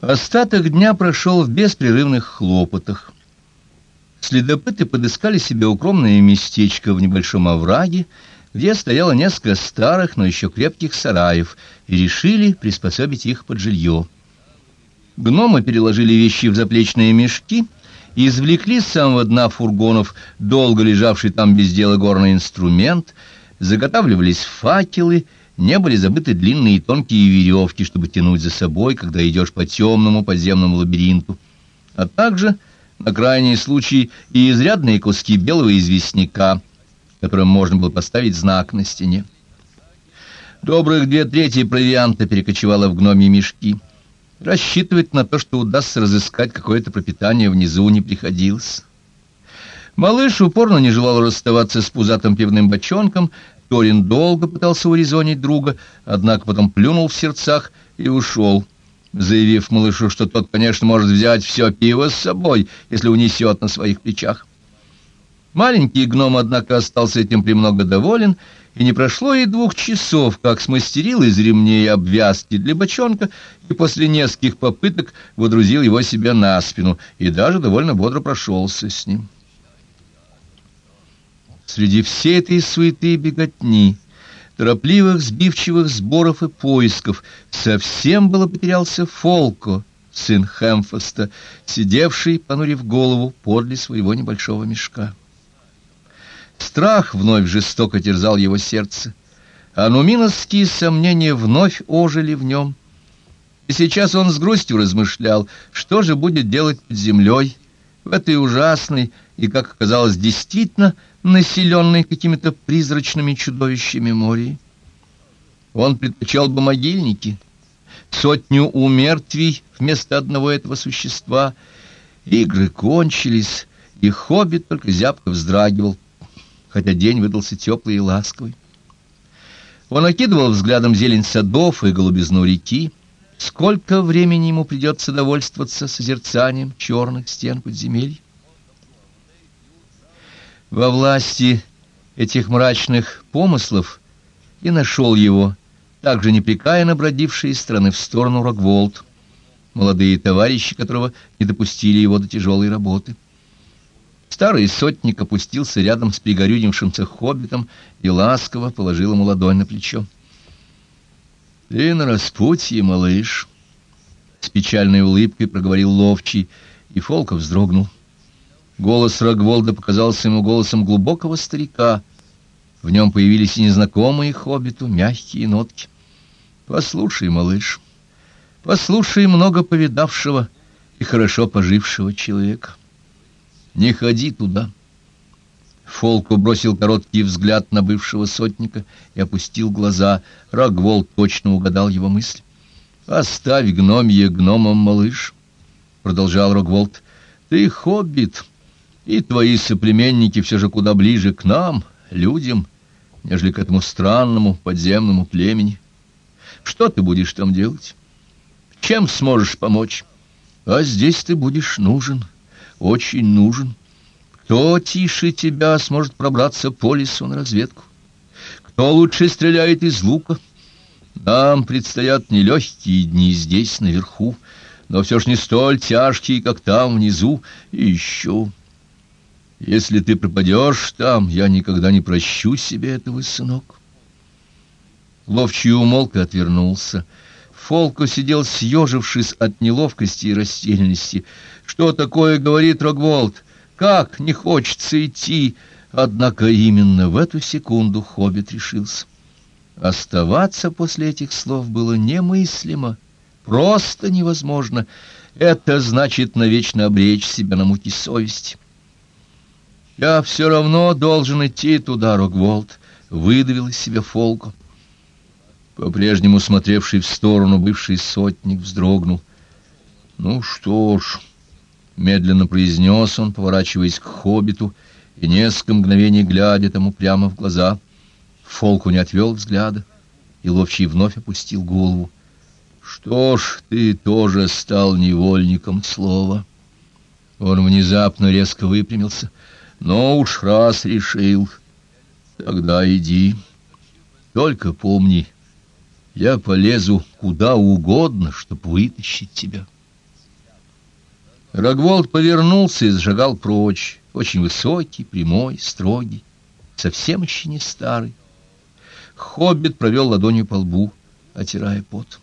Остаток дня прошел в беспрерывных хлопотах. Следопыты подыскали себе укромное местечко в небольшом овраге, где стояло несколько старых, но еще крепких сараев, и решили приспособить их под жилье. Гномы переложили вещи в заплечные мешки и извлекли с самого дна фургонов долго лежавший там без дела горный инструмент, заготавливались факелы, не были забыты длинные и тонкие веревки, чтобы тянуть за собой, когда идешь по темному подземному лабиринту, а также, на крайний случай, и изрядные куски белого известняка, которым можно было поставить знак на стене. Добрых две трети провианта перекочевало в гномьи мешки. Рассчитывать на то, что удастся разыскать какое-то пропитание внизу, не приходилось. Малыш упорно не желал расставаться с пузатым пивным бочонком, Торин долго пытался урезонить друга, однако потом плюнул в сердцах и ушел, заявив малышу, что тот, конечно, может взять все пиво с собой, если унесет на своих плечах. Маленький гном, однако, остался этим премного доволен, и не прошло и двух часов, как смастерил из ремней обвязки для бочонка и после нескольких попыток водрузил его себе на спину и даже довольно бодро прошелся с ним. Среди всей этой суеты и беготни, торопливых, сбивчивых сборов и поисков, совсем было потерялся Фолко, сын Хэмфоста, сидевший, понурив голову, подле своего небольшого мешка. Страх вновь жестоко терзал его сердце, а нуминовские сомнения вновь ожили в нем. И сейчас он с грустью размышлял, что же будет делать под землей, в этой ужасной и, как оказалось, действительно населенной какими-то призрачными чудовищами морей. Он предпочел бы могильники, сотню умертвий вместо одного этого существа. Игры кончились, и хоббит только зябко вздрагивал, хотя день выдался теплый и ласковый. Он окидывал взглядом зелень садов и голубизну реки. Сколько времени ему придется довольствоваться созерцанием черных стен подземелий? Во власти этих мрачных помыслов и нашел его, также непрекаянно бродивший из стороны в сторону Рогволд, молодые товарищи которого не допустили его до тяжелой работы. Старый сотник опустился рядом с пригорюнившимся хоббитом и ласково положил ему ладонь на плечо. — Ты на распутье, малыш! — с печальной улыбкой проговорил ловчий, и Фолков вздрогнул. — Голос Рогволда показался ему голосом глубокого старика. В нем появились и незнакомые хоббиту мягкие нотки. «Послушай, малыш, послушай много повидавшего и хорошо пожившего человека. Не ходи туда». Фолку бросил короткий взгляд на бывшего сотника и опустил глаза. Рогволд точно угадал его мысль. «Оставь гномье гномом, малыш», — продолжал Рогволд. «Ты хоббит, и твои соплеменники все же куда ближе к нам, людям, нежели к этому странному подземному племени. Что ты будешь там делать? Чем сможешь помочь? А здесь ты будешь нужен, очень нужен. Кто тише тебя сможет пробраться по лесу на разведку? Кто лучше стреляет из лука? Нам предстоят нелегкие дни здесь, наверху, но все ж не столь тяжкие, как там внизу, и еще... Если ты пропадешь там, я никогда не прощу себе этого, сынок. Ловчий умолк и отвернулся. Фолко сидел съежившись от неловкости и растерянности. Что такое, говорит Рогволд? Как не хочется идти? Однако именно в эту секунду Хоббит решился. Оставаться после этих слов было немыслимо, просто невозможно. Это значит навечно обречь себя на муки совести. «Я все равно должен идти туда, Рогволд», — выдавил из себя Фолку. По-прежнему смотревший в сторону бывший сотник вздрогнул. «Ну что ж», — медленно произнес он, поворачиваясь к хоббиту и несколько мгновений глядя тому прямо в глаза. Фолку не отвел взгляда, и ловчий вновь опустил голову. «Что ж, ты тоже стал невольником слова». Он внезапно резко выпрямился — но уж раз решил, тогда иди. Только помни, я полезу куда угодно, чтобы вытащить тебя». Рогволд повернулся и сжигал прочь, очень высокий, прямой, строгий, совсем еще не старый. Хоббит провел ладонью по лбу, отирая пот.